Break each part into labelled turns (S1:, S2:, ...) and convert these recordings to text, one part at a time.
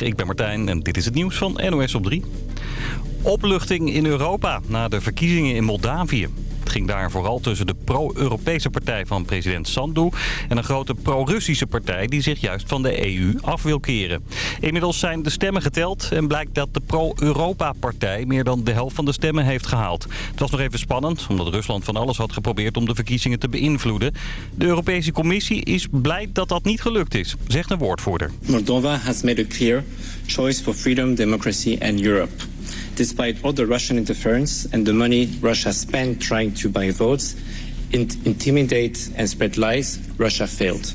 S1: Ik ben Martijn en dit is het nieuws van NOS op 3. Opluchting in Europa na de verkiezingen in Moldavië. Het ging daar vooral tussen de pro-Europese partij van president Sandu... en een grote pro-Russische partij die zich juist van de EU af wil keren. Inmiddels zijn de stemmen geteld en blijkt dat de pro-Europa-partij... meer dan de helft van de stemmen heeft gehaald. Het was nog even spannend, omdat Rusland van alles had geprobeerd... om de verkiezingen te beïnvloeden. De Europese Commissie is blij dat dat niet gelukt is, zegt een woordvoerder.
S2: Moldova has made a clear choice for freedom, democracy and Europe. Despite all the Russian interference and the money Russia spent trying to buy votes, intimidate and spread lies, Russia failed.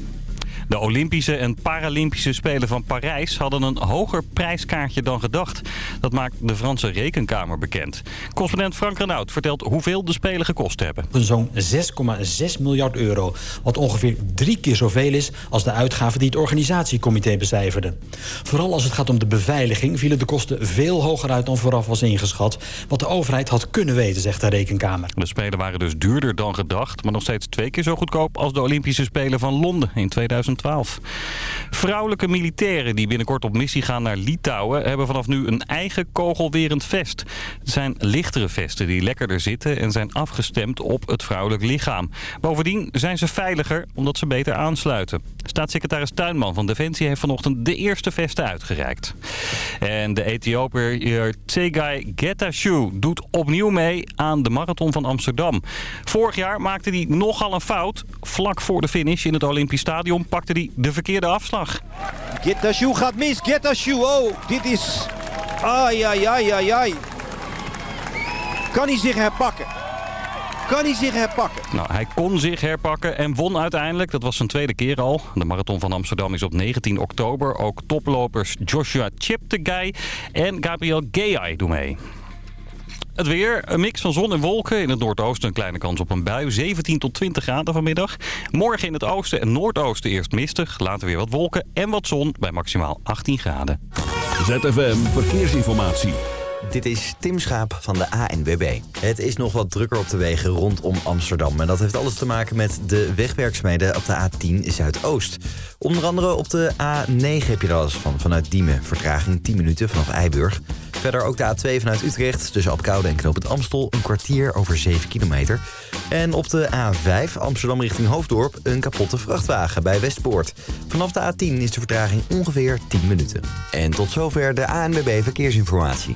S1: De Olympische en Paralympische Spelen van Parijs hadden een hoger prijskaartje dan gedacht. Dat maakt de Franse Rekenkamer bekend. Correspondent Frank Renaud vertelt hoeveel de Spelen gekost hebben.
S3: Zo'n 6,6 miljard euro. Wat ongeveer drie keer zoveel is als de uitgaven die het organisatiecomité becijferde. Vooral als het gaat om de beveiliging vielen de kosten veel hoger uit dan vooraf was ingeschat. Wat de overheid had kunnen weten, zegt de Rekenkamer.
S1: De Spelen waren dus duurder dan gedacht, maar nog steeds twee keer zo goedkoop als de Olympische Spelen van Londen in 2000. Vrouwelijke militairen die binnenkort op missie gaan naar Litouwen... hebben vanaf nu een eigen kogelwerend vest. Het zijn lichtere vesten die lekkerder zitten... en zijn afgestemd op het vrouwelijk lichaam. Bovendien zijn ze veiliger omdat ze beter aansluiten. Staatssecretaris Tuinman van Defensie heeft vanochtend de eerste vesten uitgereikt. En de Ethiopiër Tsegay Getachew doet opnieuw mee aan de Marathon van Amsterdam. Vorig jaar maakte hij nogal een fout. Vlak voor de finish in het Olympisch Stadion pakte hij de verkeerde afslag.
S4: Getachew gaat mis. Getachew, oh, dit is... Ai, ai, ai, ai, ai. Kan hij zich herpakken? Kan hij zich herpakken?
S1: Nou, hij kon zich herpakken en won uiteindelijk. Dat was zijn tweede keer al. De Marathon van Amsterdam is op 19 oktober. Ook toplopers Joshua Cheptegei en Gabriel Gay doen mee. Het weer, een mix van zon en wolken. In het noordoosten een kleine kans op een bui. 17 tot 20 graden vanmiddag. Morgen in het oosten en noordoosten eerst mistig. Later weer wat wolken en wat zon bij maximaal 18 graden.
S5: ZFM Verkeersinformatie.
S6: Dit is Tim Schaap van de ANWB. Het is nog wat drukker op de wegen rondom Amsterdam. En dat heeft alles te maken met de wegwerksmeden op de A10 Zuidoost. Onder andere op de A9 heb je er alles van. Vanuit Diemen, vertraging 10 minuten vanaf Eiburg. Verder ook de A2 vanuit Utrecht tussen Apkoude en het Amstel... een kwartier over 7 kilometer. En op de A5 Amsterdam richting Hoofddorp een kapotte vrachtwagen bij Westpoort. Vanaf de A10 is de vertraging ongeveer 10 minuten. En tot zover de ANWB Verkeersinformatie.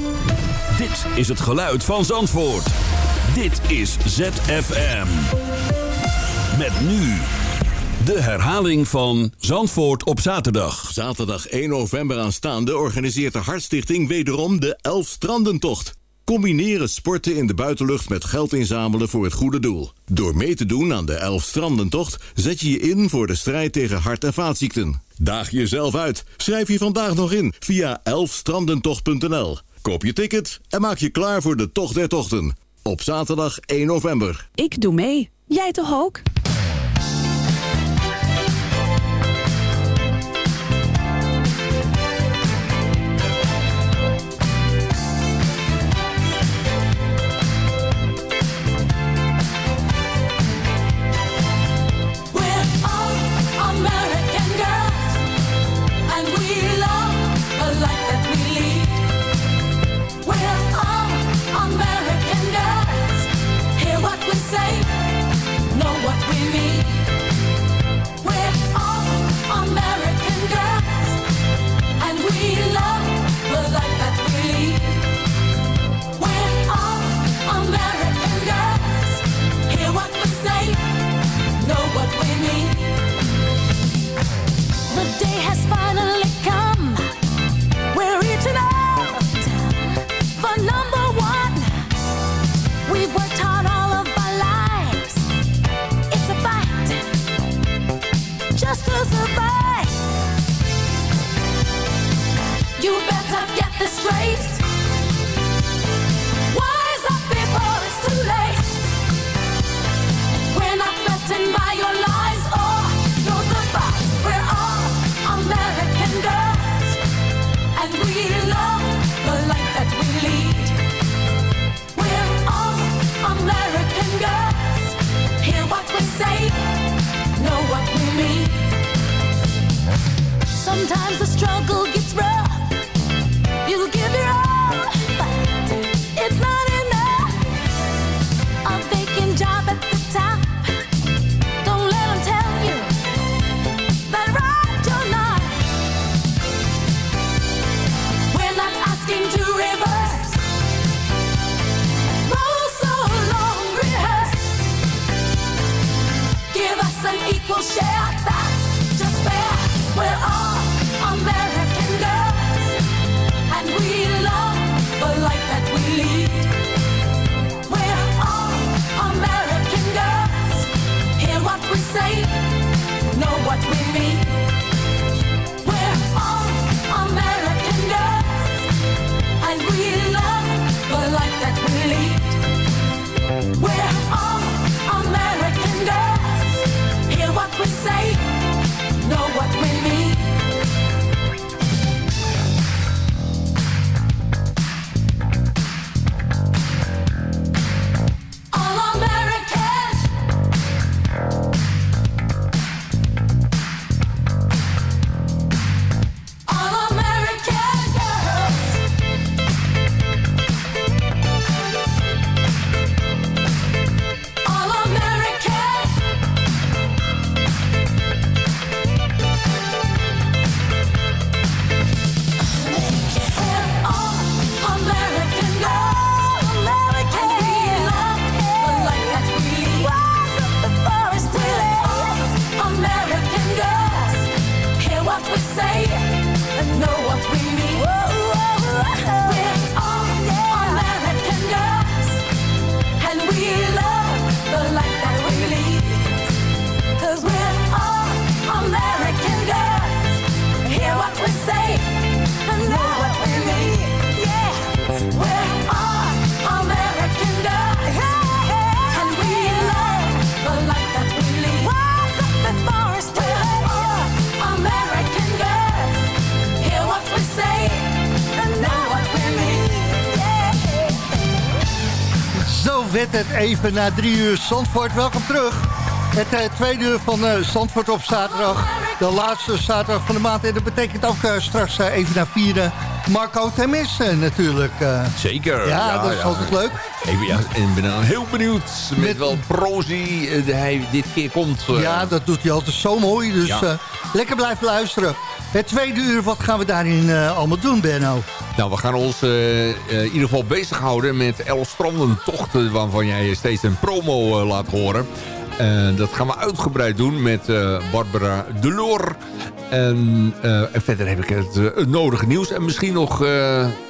S5: Dit is het geluid van Zandvoort. Dit is ZFM. Met nu de herhaling van Zandvoort op zaterdag.
S7: Zaterdag 1 november aanstaande organiseert de Hartstichting wederom de Elf Strandentocht. Combineren sporten in de buitenlucht met geld inzamelen voor het goede doel. Door mee te doen aan de Elf Strandentocht zet je je in voor de strijd tegen hart- en vaatziekten. Daag jezelf uit. Schrijf je vandaag nog in via elfstrandentocht.nl. Koop je ticket en maak je klaar voor de Tocht der Tochten. Op zaterdag 1 november.
S8: Ik doe mee. Jij toch ook?
S9: Het even na drie uur Zandvoort. Welkom terug. Het eh, tweede uur van eh, Zandvoort op zaterdag. De laatste zaterdag van de maand. En dat betekent ook eh, straks even naar vieren. Marco Temis eh, natuurlijk. eh.
S10: Zeker.
S9: Ja, dat is altijd leuk.
S10: Even, ja, en ik ben dan heel benieuwd met,
S9: Met-
S10: wel prozie eh, hij dit keer komt.
S9: Ja, dat doet hij altijd zo mooi. Dus
S10: Ja.
S9: lekker blijven luisteren. Het tweede uur, wat gaan we daarin allemaal doen, Benno?
S10: Nou, we gaan ons in ieder geval bezighouden met El Strandentochten... waarvan jij steeds een promo laat horen. Dat gaan we uitgebreid doen met Barbara Delor. En, eh, en verder heb ik het, eh, het nodige nieuws. En misschien nog...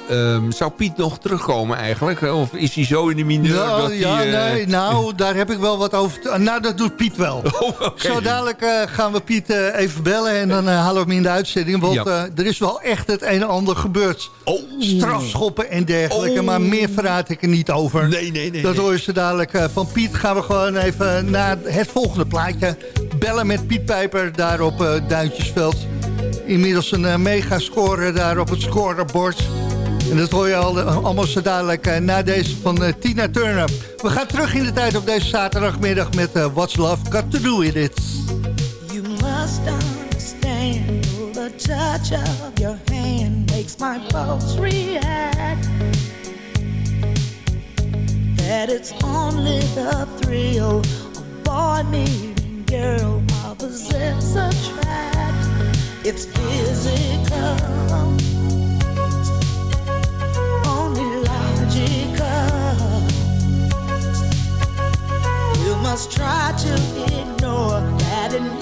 S10: eh, ehm, zou Piet nog terugkomen eigenlijk? Of is hij zo in de mineur
S9: Nou,
S10: dat
S9: ja,
S10: hij... eh,
S9: nee, nou, daar heb ik wel wat over. te- Nou, dat doet Piet wel.
S10: Oh,
S9: Zo dadelijk eh, gaan we Piet eh, even bellen en dan halen we hem in de uitzending. Want
S10: Ja.
S9: er is wel echt het een en ander gebeurd.
S10: Oh.
S9: Strafschoppen en dergelijke,
S10: Oh.
S9: maar meer verraad ik er niet over.
S10: Nee, nee, nee.
S9: Dat hoor je zo dadelijk van Piet. Gaan we gewoon even naar het volgende plaatje. Bellen met Piet Pijper daar op Duintjesveld. Inmiddels een mega score daar op het scorebord. En dat hoor je al, eh, allemaal zo dadelijk eh, na deze van eh, Tina Turner. We gaan terug in de tijd op deze zaterdagmiddag met What's Love Got To Do With It.
S11: You must understand the touch of your hand makes my pulse react. That it's only the thrill of boy meeting girl opposites attract. It's physical, must try to ignore that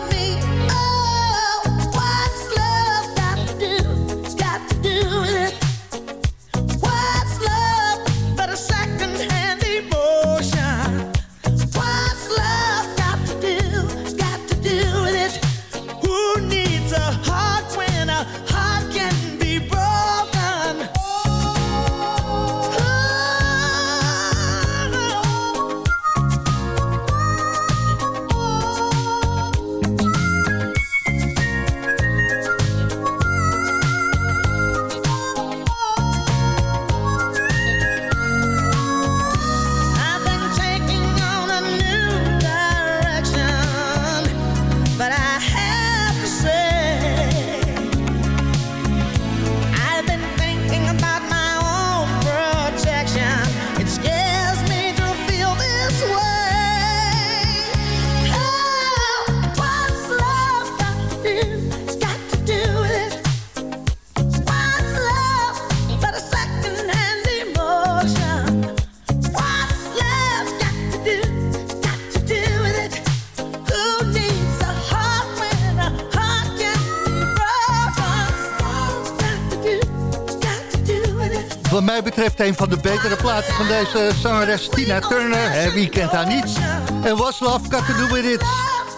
S9: betreft een van de betere platen van deze zangeres Tina Turner. Wie kent haar niet? En Was Love Got To Do With It.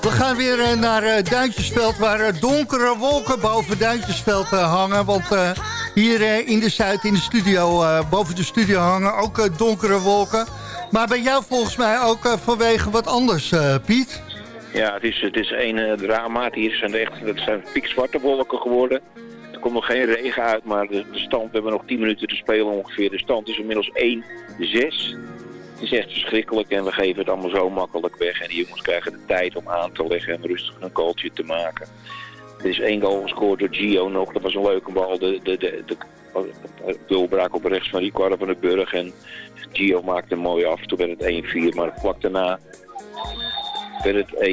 S9: We gaan weer eh, naar eh, Duintjesveld, waar eh, donkere wolken boven Duintjesveld hangen. Want hier in de Zuid, in de studio, boven de studio hangen ook donkere wolken. Maar bij jou volgens mij ook vanwege wat anders, Piet.
S12: Ja, het is, het is een drama. Hier zijn echt, het zijn pikzwarte wolken geworden. Komt nog geen regen uit, maar de, stand, we hebben nog 10 minuten te spelen ongeveer. De stand is inmiddels 1-6. Het is echt verschrikkelijk en we geven het allemaal zo makkelijk weg. En die jongens krijgen de tijd om aan te leggen en rustig een goaltje te maken. Er is één goal gescoord door Gio nog. Dat was een leuke bal. De, de, de, de, op rechts van Ricardo van den Burg. En Gio maakte hem mooi af. Toen werd het 1-4. Maar vlak daarna werd het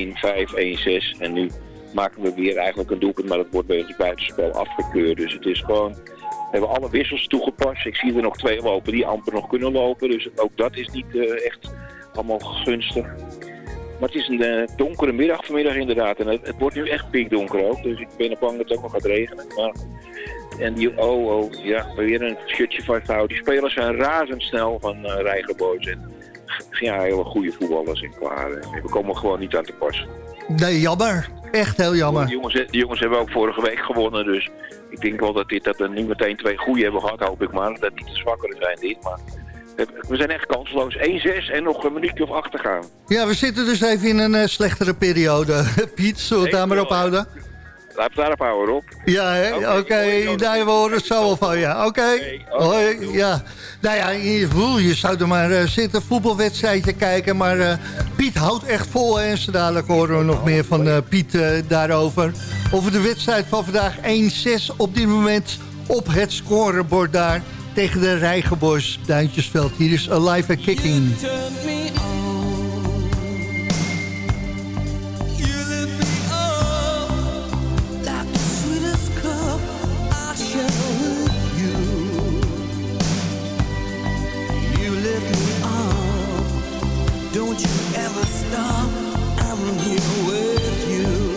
S12: 1-5, 1-6. En nu maken we weer eigenlijk een doelpunt. Maar dat wordt bij ons buitenspel afgekeurd. Dus het is gewoon... We hebben alle wissels toegepast. Ik zie er nog twee lopen die amper nog kunnen lopen. Dus ook dat is niet eh, echt allemaal gunstig. Maar het is een eh, donkere middag vanmiddag inderdaad. En het, wordt nu echt pikdonker ook. Dus ik ben bang dat het ook nog gaat regenen. Maar... En die, oh, oh, ja, weer een shirtje vasthouden. Die spelers zijn razendsnel van uh. En ja, hele goede voetballers in klaar. We komen gewoon niet aan te pas.
S9: Nee, jammer. Echt heel jammer.
S12: Die jongens, die jongens hebben ook vorige week gewonnen. Dus ik denk wel dat, dit, dat we niet meteen twee goede hebben gehad, hoop ik maar. Dat niet de zwakkere zijn dit, maar... We zijn echt kansloos. 1-6 en nog een minuutje of achter gaan.
S9: Ja, we zitten dus even in een eh, slechtere periode. Piet, zullen we het daar maar op houden?
S12: Laten we daarop houden, Rob.
S9: Ja, hè? oké. Okay. Nou, we horen het zo van je. Oké. Hoi. Ja. Nou ja, je, je zou er maar uh, zitten, voetbalwedstrijdje kijken. Maar uh, Piet houdt echt vol. En zo dadelijk horen we nog meer van uh, Piet daarover. Over de wedstrijd van vandaag 1-6 op dit moment op het scorebord daar. Tegen de Rijgenbos Duintjesveld. Hier is Alive and Kicking.
S13: What you.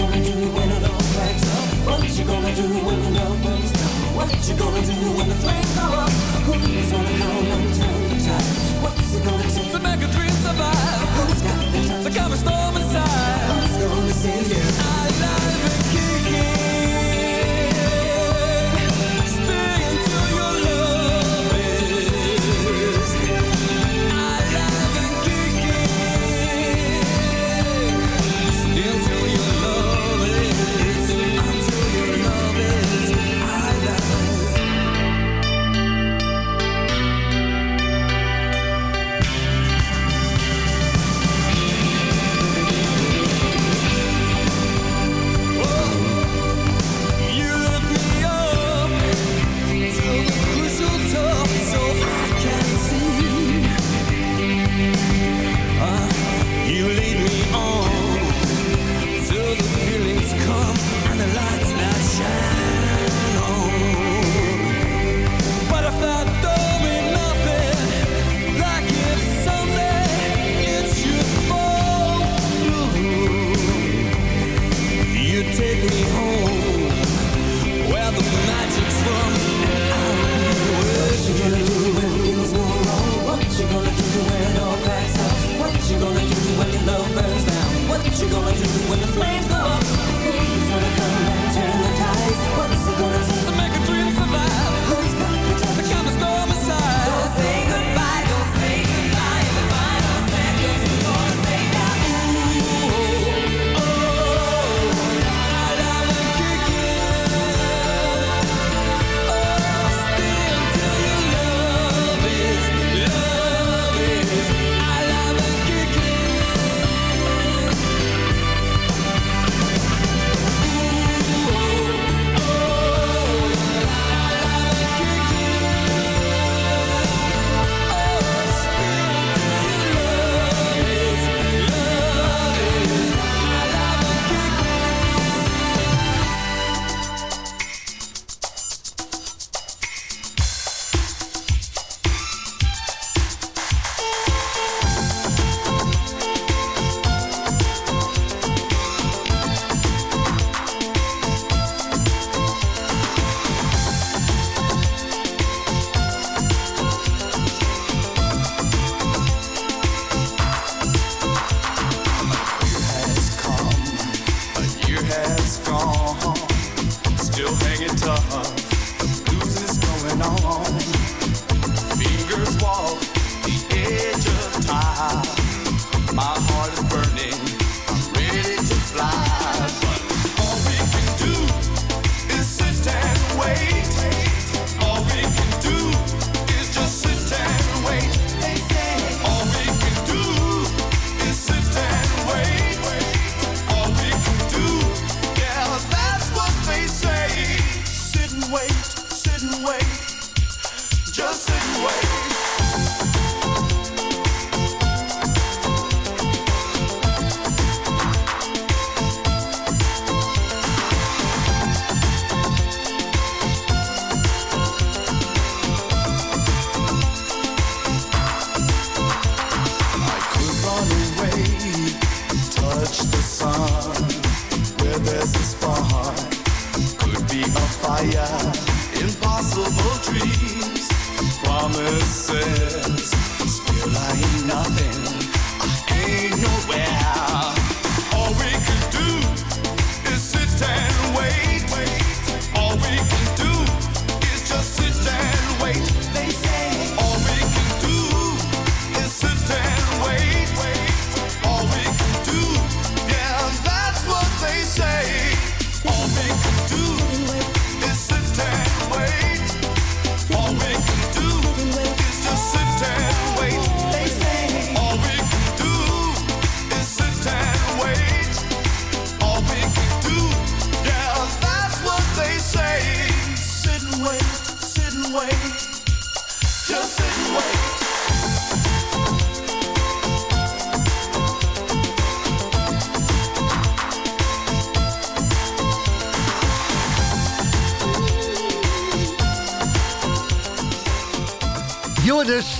S13: gonna do when it all cracks up? What you gonna do when the love burns? What you gonna do when the flames go up? Who's gonna come and turn the tide? What's it gonna take to make a dream survive? Who's got the time to calm a storm inside? Who's gonna save you?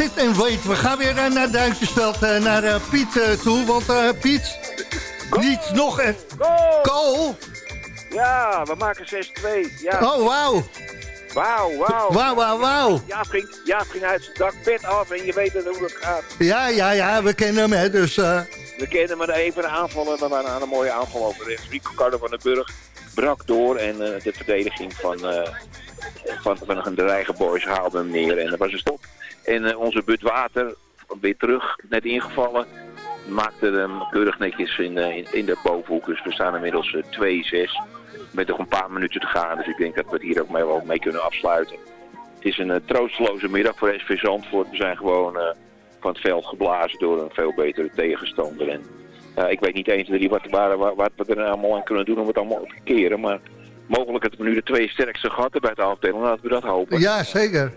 S9: Sit
S14: en wait. We gaan weer eh, naar Duintjesveld, eh, naar eh, Piet toe. Want Piet, niet nog een... Goal!
S12: Ja, we maken 6-2. Ja.
S14: Oh, wauw.
S12: Wauw, wauw.
S14: Wauw, wauw, wauw.
S12: Jaap ging, Jaap ging uit zijn dak bed af en je weet het hoe het gaat.
S14: Ja, ja, ja, we kennen hem, hè. Dus
S12: We kennen maar even een aanval en we waren aan een mooie aanval over rechts. Rico Cardo van den Burg brak door en de verdediging van, van, van de Rijgen Boys haalde hem neer en dat was een stop. En eh, onze But Water, weer terug, net ingevallen, maakte hem keurig netjes in, eh, in, in de bovenhoek. Dus we staan inmiddels eh, 2-6 met nog een paar minuten te gaan. Dus ik denk dat we het hier ook mee, wel mee kunnen afsluiten. Het is een eh, troosteloze middag voor SV Zandvoort. We zijn gewoon van het veld geblazen door een veel betere tegenstander. En, ik weet niet eens wat, waar, waar, wat we er allemaal aan kunnen doen om het allemaal te keren. Maar mogelijk dat we nu de twee sterkste gaten bij het aftellen. Laten we dat hopen.
S14: ja, zeker.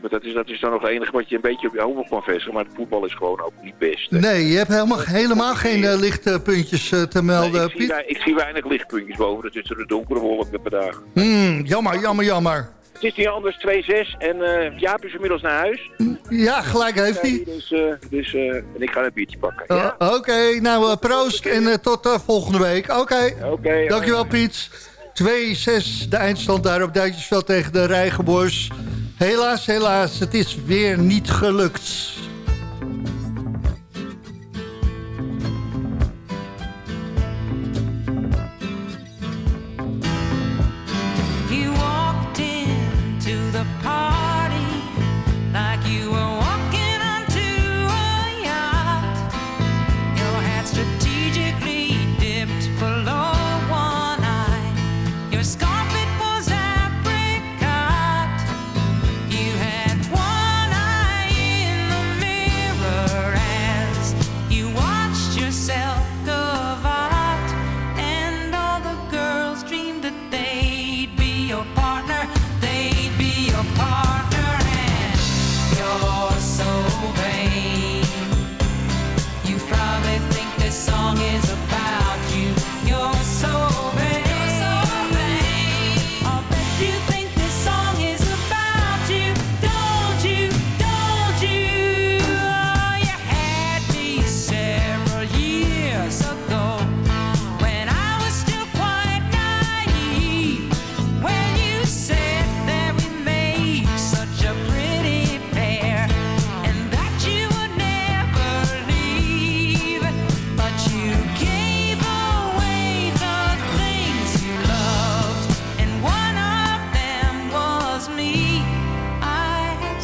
S12: Maar dat is, dat is dan nog het enige wat je een beetje op je hoofd kan vestigen. Maar het voetbal is gewoon ook niet best. hè.
S14: Nee, je hebt helemaal, helemaal geen eh, lichtpuntjes eh, te melden,
S12: ik, zie,
S14: Piet.
S12: wei- ik zie weinig lichtpuntjes boven. Dat is de donkere wolken vandaag.
S14: Hmm, jammer, jammer, jammer.
S12: Het is niet anders 2-6 en eh Jaap is inmiddels naar huis.
S14: Ja, gelijk heeft hij.
S12: Dus, dus en ik ga een biertje pakken.
S14: Oh, Oké, nou proost en tot volgende week. Oké,
S12: Oké,
S14: dankjewel Piet. 2-6 de eindstand daar op Duitsersveld tegen de Rijgenboys. Helaas, helaas, het is weer niet gelukt.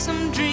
S14: some dreams.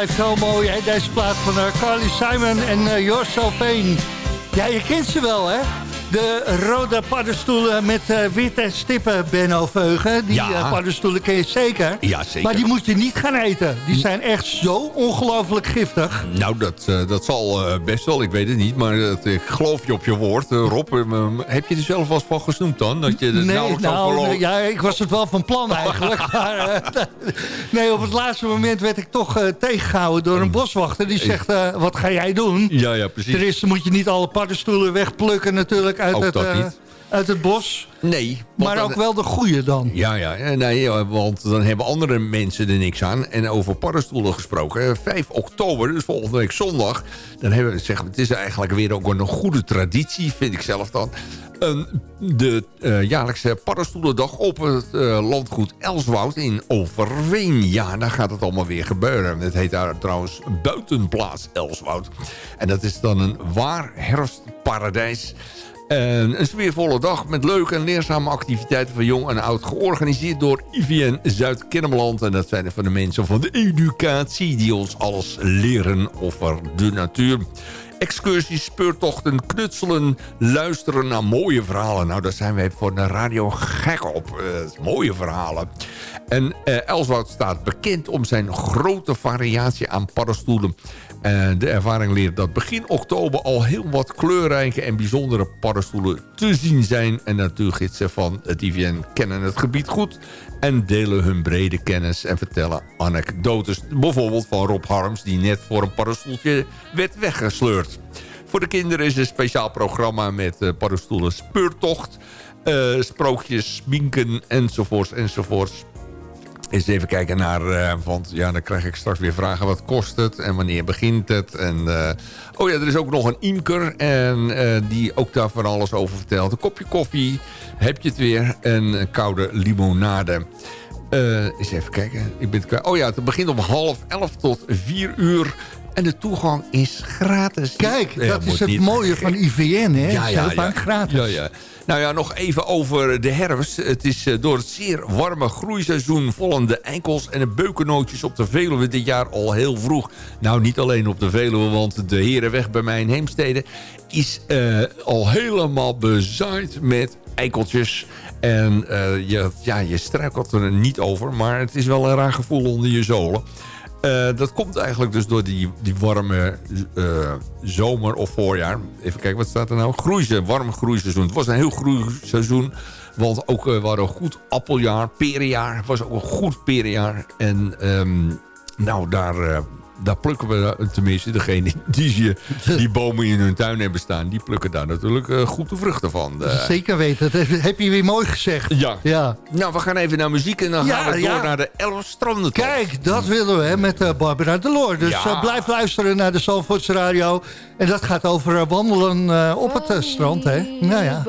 S9: Blijft zo mooi, hè? Deze plaat van eh, Carly Simon en uh, You're So Vain. Ja, je kent ze wel, hè? De rode paddenstoelen met eh, witte stippen, Benno Veugen. Die
S10: Ja.
S9: eh, paddenstoelen ken je zeker.
S10: Ja, zeker.
S9: Maar die moet je niet gaan eten. Die zijn echt zo ongelooflijk giftig.
S10: Nou, dat, eh, dat zal eh, best wel, ik weet het niet. Maar ik geloof je op je woord. Eh, Rob, eh, heb je er zelf wel eens van gesnoemd dan? Dat je het
S9: Nee,
S10: nauwelijks
S9: nou, nee, ja, ik was het wel van plan eigenlijk. maar, eh, nee, op het laatste moment werd ik toch eh, tegengehouden door een boswachter. Die zegt, eh, wat ga jij doen?
S10: Ja, ja, precies.
S9: Ten eerste moet je niet alle paddenstoelen wegplukken natuurlijk uit,
S10: Ook
S9: het,
S10: dat
S9: eh,
S10: niet.
S9: uit het bos.
S10: Nee.
S9: Maar
S10: dan-
S9: ook wel de goede dan.
S10: Ja, ja, ja, nee, ja, want dan hebben andere mensen er niks aan. En over paddenstoelen gesproken, eh, 5 oktober, dus volgende week zondag... dan hebben we, zeg, het is eigenlijk weer ook een goede traditie, vind ik zelf dan... Een- de eh, jaarlijkse paddenstoelendag op het eh, landgoed Elswoud in Overveen. Ja, daar gaat het allemaal weer gebeuren. Het heet daar trouwens Buitenplaats Elswoud. En dat is dan een waar herfstparadijs... En een sfeervolle dag met leuke en leerzame activiteiten van jong en oud. Georganiseerd door IVN Zuid-Kennemerland. En dat zijn van de mensen van de educatie die ons alles leren over de natuur. Excursies, speurtochten, knutselen, luisteren naar mooie verhalen. Nou, daar zijn wij voor de radio gek op. Eh, mooie verhalen. En eh, Elswoud staat bekend om zijn grote variatie aan paddenstoelen. De ervaring leert dat begin oktober al heel wat kleurrijke en bijzondere paddenstoelen te zien zijn. En natuurgidsen van het IVN kennen het gebied goed en delen hun brede kennis en vertellen anekdotes. Bijvoorbeeld van Rob Harms die net voor een paddenstoeltje werd weggesleurd. Voor de kinderen is een speciaal programma met eh, paddenstoelen speurtocht, eh, sprookjes, sminken enzovoorts enzovoorts. Eens even kijken naar, eh, want ja, dan krijg ik straks weer vragen wat kost het en wanneer begint het. En, eh, oh ja, er is ook nog een imker en eh, die ook daar van alles over vertelt. Een kopje koffie, heb je het weer, en een koude limonade. Eens even kijken. Ik ben het oh ja, het begint om half elf tot vier uur. En de toegang is gratis.
S9: Kijk, dat is het
S10: niet-
S9: mooie van IVN, hè?
S10: ja, ja, ja.
S9: gratis.
S10: Ja, ja. Nou ja, nog even over de herfst. Het is eh, door het zeer warme groeiseizoen... vallen de eikels en de beukennootjes op de Veluwe dit jaar al heel vroeg. Nou, niet alleen op de Veluwe, want de Herenweg bij mij in Heemstede... is eh, al helemaal bezaaid met eikeltjes... En eh, je, ja, je struikelt er niet over, maar het is wel een raar gevoel onder je zolen. Eh, dat komt eigenlijk dus door die, die warme eh, zomer of voorjaar. Even kijken, wat staat er nou? Groeiseizoen, warm groeiseizoen. Het was een heel groeiseizoen. Want ook eh, we hadden een goed appeljaar, perenjaar. Het was ook een goed perenjaar. En ehm, nou, daar, eh, daar plukken we, eh, tenminste degene die, die, die bomen in hun tuin hebben staan... die plukken daar natuurlijk eh, goed de vruchten van. Eh,
S9: Zeker weten, dat heb je weer mooi gezegd.
S10: ja.
S9: Ja.
S10: Nou, we gaan even naar muziek en dan
S9: Ja,
S10: gaan we door
S9: ja.
S10: naar de Elf Stranden.
S9: Kijk, dat willen we hè, met eh, Barbara Deloor. Dus
S10: Ja.
S9: blijf luisteren naar de Zalvoorts Radio. En dat gaat over wandelen eh, op het strand. Hè? Nou ja,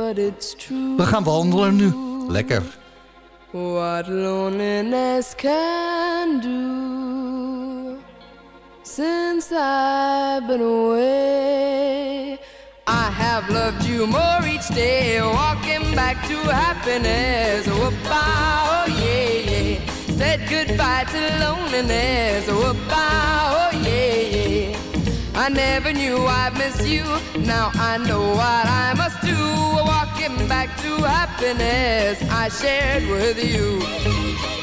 S9: we gaan wandelen nu.
S10: Lekker.
S15: What loneliness can do since I've been away. I have loved you more each day, walking back to happiness. Whoop-ah, oh yeah, yeah. Said goodbye to loneliness. Whoop-ah, oh yeah, yeah. I never knew I'd miss you. Now I know what I must do. Walking back to happiness I shared with you.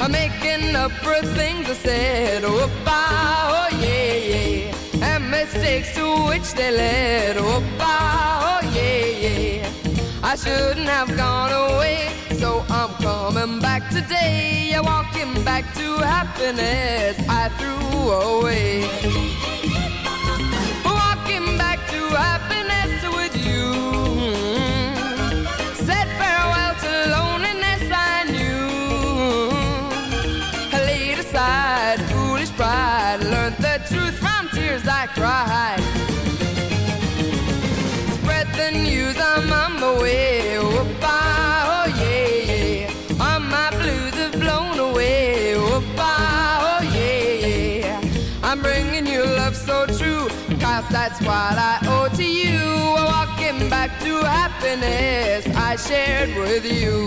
S15: I'm making up for things I said. Oh, oh yeah, yeah. And mistakes to which they led. Oh, oh yeah, yeah. I shouldn't have gone away, so I'm coming back today. Yeah, walking back to happiness I threw away. Walking back to happiness that's what I owe to you. Walking back to happiness I shared with you.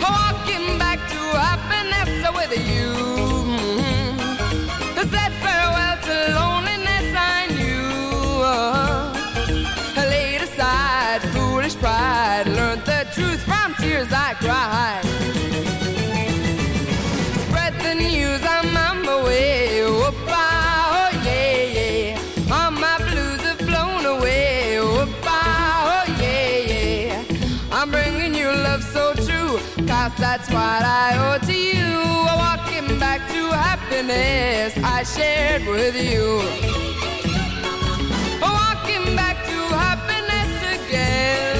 S15: Walking back to happiness with you. That's what I owe to you. Walking back to happiness I shared with you. Walking back to happiness again.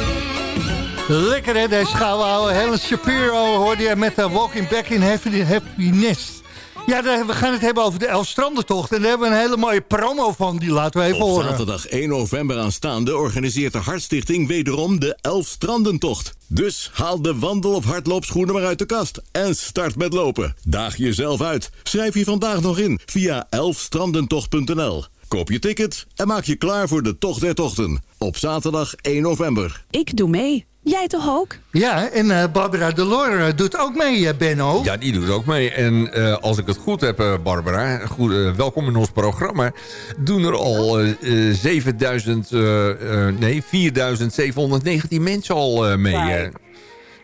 S9: Lekker hè, deze gouden oude Helen Shapiro hoorde je met uh, Walking Back in Happiness. Ja, we gaan het hebben over de Elfstrandentocht. En daar hebben we een hele mooie promo van, die laten we even
S7: Op
S9: horen.
S7: zaterdag 1 november aanstaande organiseert de Hartstichting wederom de Elfstrandentocht. Dus haal de wandel- of hardloopschoenen maar uit de kast en start met lopen. Daag jezelf uit. Schrijf je vandaag nog in via elfstrandentocht.nl. Koop je ticket en maak je klaar voor de Tocht der Tochten. Op zaterdag 1 november.
S8: Ik doe mee. Jij toch ook?
S9: Ja, en eh, Barbara Delor eh, doet ook mee, eh, Benno.
S10: Ja, die doet ook mee. En eh, als ik het goed heb, eh, Barbara, goed, welkom in ons programma. Doen er al eh, eh, 7000, eh, eh, nee, 4719 mensen al mee.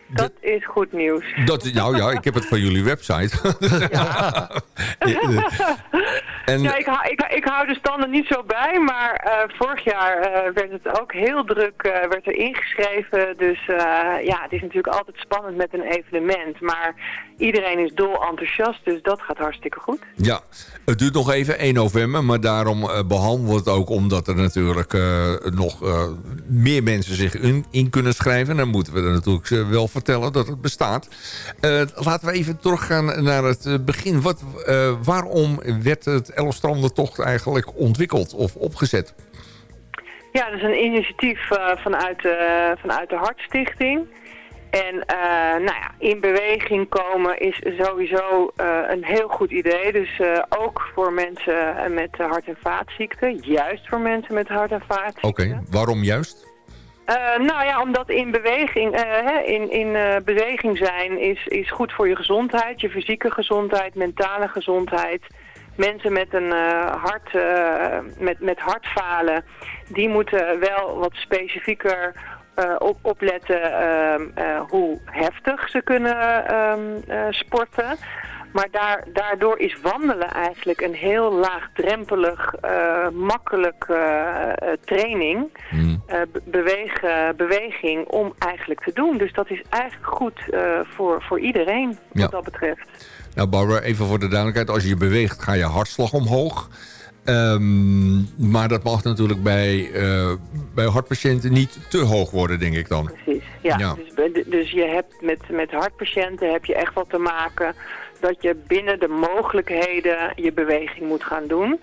S16: Dat is goed nieuws.
S10: Dat, nou ja, ik heb het van jullie website. en,
S16: ja, ik, hou- ik, ik hou de standen niet zo bij, maar eh, vorig jaar eh, werd het ook heel druk, eh, werd er ingeschreven. Dus ja, het is natuurlijk altijd spannend met een evenement, maar iedereen is dol enthousiast, dus dat gaat hartstikke goed.
S10: Ja, het duurt nog even 1 november, maar daarom eh, behandelen we het ook omdat er natuurlijk eh, nog eh, meer mensen zich in, in kunnen schrijven. Dan moeten we er natuurlijk wel vertellen dat het bestaat. Laten we even teruggaan naar het begin. Wat, waarom werd het Elfstrandentocht eigenlijk ontwikkeld of opgezet?
S16: Ja, dat is een initiatief vanuit, vanuit de Hartstichting. En eh, nou ja, in beweging komen is sowieso eh, een heel goed idee. Dus eh, ook voor mensen met hart- en vaatziekten. Juist voor mensen met hart- en vaatziekten.
S10: Oké, waarom juist?
S16: Nou ja, omdat in beweging, eh, hè, in, in beweging zijn is, is goed voor je gezondheid. Je fysieke gezondheid, mentale gezondheid. Mensen met een hart, met, met hartfalen, die moeten wel wat specifieker op, opletten ehm, eh, hoe heftig ze kunnen ehm, eh, sporten. Maar daar, daardoor is wandelen eigenlijk een heel laagdrempelig, eh makkelijk eh, eh, training, eh, beweeg, eh, beweging om eigenlijk te doen. Dus dat is eigenlijk goed eh, voor, voor iedereen wat
S10: Ja.
S16: dat betreft.
S10: Nou Barbara, even voor de duidelijkheid. Als je je beweegt, ga je hartslag omhoog. Ehm, maar dat mag natuurlijk bij, eh, bij hartpatiënten niet te hoog worden, denk ik dan.
S16: Precies, ja.
S10: Ja.
S16: Dus, dus je hebt met, met hartpatiënten heb je echt wat te maken dat je binnen de mogelijkheden je beweging moet gaan doen.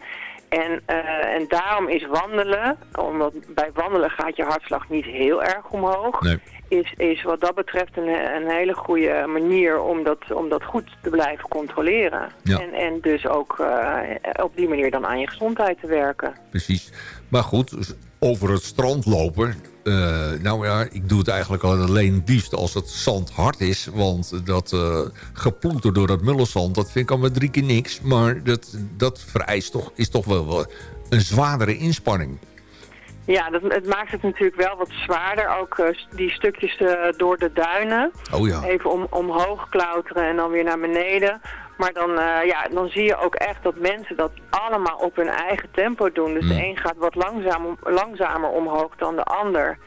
S16: En, eh, en daarom is wandelen, omdat bij wandelen gaat je hartslag niet heel erg omhoog,
S10: Nee.
S16: Is, is wat dat betreft een, een hele goede manier om dat, om dat goed te blijven controleren.
S10: Ja.
S16: En, en dus ook eh, op die manier dan aan je gezondheid te werken.
S10: Precies. Maar goed, over het strand lopen. eh, nou ja, ik doe het eigenlijk alleen liefst als het zand hard is. Want dat eh geploeter door dat mullenzand, dat vind ik al met drie keer niks. Maar dat, dat vereist toch, is toch wel, wel een zwaardere inspanning.
S16: Ja, dat, het maakt het natuurlijk wel wat zwaarder. Ook eh, die stukjes eh, door de duinen.
S10: Oh ja.
S16: Even om, omhoog klauteren en dan weer naar beneden. Maar dan, eh, ja, dan zie je ook echt dat mensen dat allemaal op hun eigen tempo doen. Dus de een gaat wat langzaam, langzamer omhoog dan de ander.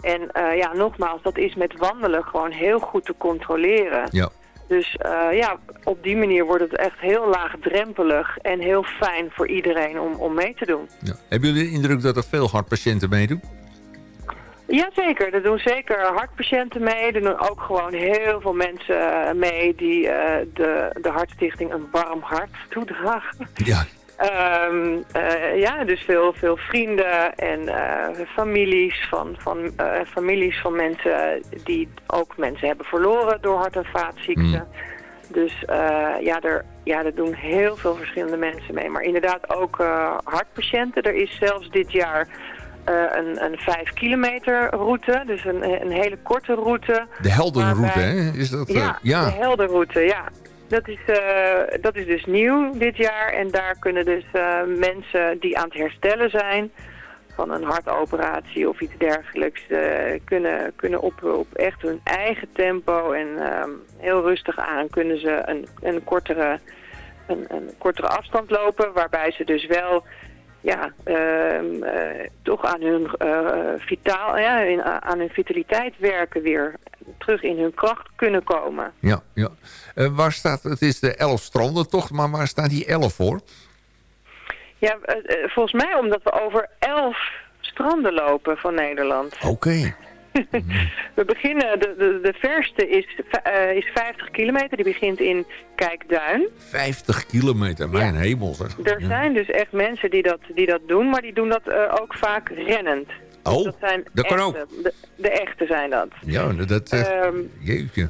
S16: En ja, nogmaals, dat is met wandelen gewoon heel goed te controleren.
S10: Ja.
S16: Dus eh, ja, op die manier wordt het echt heel laagdrempelig en heel fijn voor iedereen om, om mee te doen.
S10: Ja. Hebben jullie de indruk dat er veel hartpatiënten meedoen?
S16: Jazeker, er doen zeker hartpatiënten mee. Er doen ook gewoon heel veel mensen eh, mee die eh, de, de Hartstichting een warm hart toedragen.
S10: Ja.
S16: Ehm, eh, ja, dus veel, veel vrienden en eh, families, van, van, eh, families van mensen die ook mensen hebben verloren door hart- en vaatziekten. Dus eh, ja, er, ja, er doen heel veel verschillende mensen mee. Maar inderdaad ook hartpatiënten. Er is zelfs dit jaar een, een 5 kilometer route, dus een, een hele korte route.
S10: De heldenroute,
S16: Waarbij-
S10: hè? Is dat,
S16: ja,
S10: ja.
S16: de heldenroute, ja. Dat is, eh, dat is dus nieuw dit jaar. En daar kunnen dus eh, mensen die aan het herstellen zijn van een hartoperatie of iets dergelijks, eh, kunnen, kunnen op, op echt hun eigen tempo en ehm, heel rustig aan kunnen ze een, een, kortere, een, een kortere afstand lopen. Waarbij ze dus wel ja, ehm, eh, toch aan hun, eh, vitaal, ja, in, aan hun vitaliteit werken weer. Terug in hun kracht kunnen komen.
S10: Ja, ja. Eh, waar staat, het is de elf strandentocht, maar waar staat die elf voor?
S16: Ja, volgens mij omdat we over elf stranden lopen van Nederland.
S10: Oké.
S16: We beginnen, de, de, de verste is, eh, is 50 kilometer, die begint in Kijkduin.
S10: 50 kilometer, mijn hemel zeg.
S16: Er
S10: Ja.
S16: zijn dus echt mensen die dat, die dat doen, maar die doen dat eh, ook vaak rennend. Dus
S10: Oh,
S16: dat, zijn
S10: dat kan
S16: echte, De, de echte zijn dat.
S10: Ja, dat... eh,
S16: Ehm,
S10: jeetje.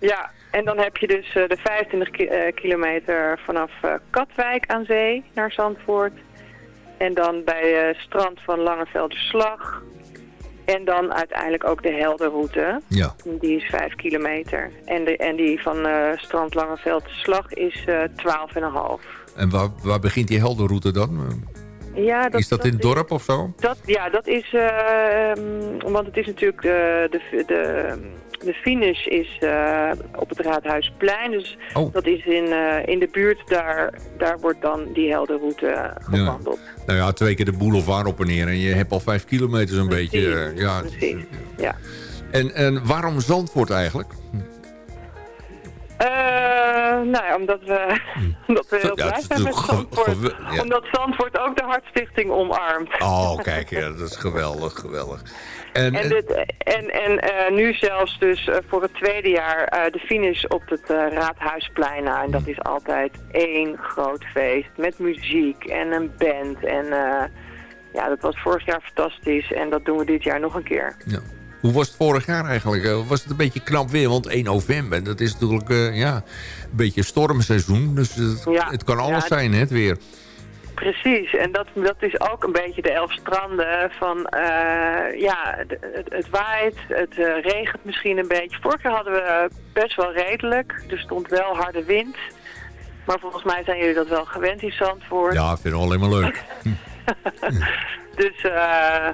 S16: Ja, en dan heb je dus eh, de 25 ki- eh, kilometer vanaf Katwijk aan zee naar Zandvoort. En dan bij strand van Langevelderslag. En dan uiteindelijk ook de Helderroute.
S10: Ja.
S16: Die is 5 kilometer. En, de, en die van eh, strand Langevelderslag is eh 12,5.
S10: En waar, waar begint die heldenroute dan?
S16: Ja,
S10: is dat in het dorp of zo?
S16: Dat, ja, dat is, eh, ehm, want het is natuurlijk de, de, de, de finish is eh, op het Raadhuisplein. Dus
S10: Oh.
S16: dat is in, eh, in de buurt, daar, daar wordt dan die heldenroute gewandeld.
S10: Nou ja, twee keer de boulevard op en neer en je hebt al vijf kilometer zo'n beetje. eh, ja.
S16: Precies, ja.
S10: En, en waarom Zandvoort eigenlijk?
S16: Eh, nou ja, omdat we, omdat we heel
S10: Hmm. Ja,
S16: blij zijn met Zandvoort.
S10: ja.
S16: Omdat Zandvoort ook de Hartstichting omarmt.
S10: Oh, kijk, ja, dat is geweldig, geweldig. En,
S16: En, dit, en, en eh, nu zelfs dus eh, voor het tweede jaar eh, de finish op het eh, Raadhuisplein. Nou, en dat is altijd één groot feest met muziek en een band. En eh, ja, dat was vorig jaar fantastisch en dat doen we dit jaar nog een keer.
S10: ja. Hoe was het vorig jaar eigenlijk? Eh, Was het een beetje knap weer? Want 1 november, dat is natuurlijk eh, ja, een beetje stormseizoen. Dus het,
S16: Ja,
S10: het kan alles
S16: ja,
S10: zijn, hè, het weer.
S16: Precies, en dat, dat is ook een beetje de elf stranden van, eh, ja, het, het, waait, het eh, regent misschien een beetje. Vorig jaar hadden we best wel redelijk, er stond wel harde wind. Maar volgens mij zijn jullie dat wel gewend in Zandvoort.
S10: Ja, ik vind het alleen maar leuk.
S16: Dus eh,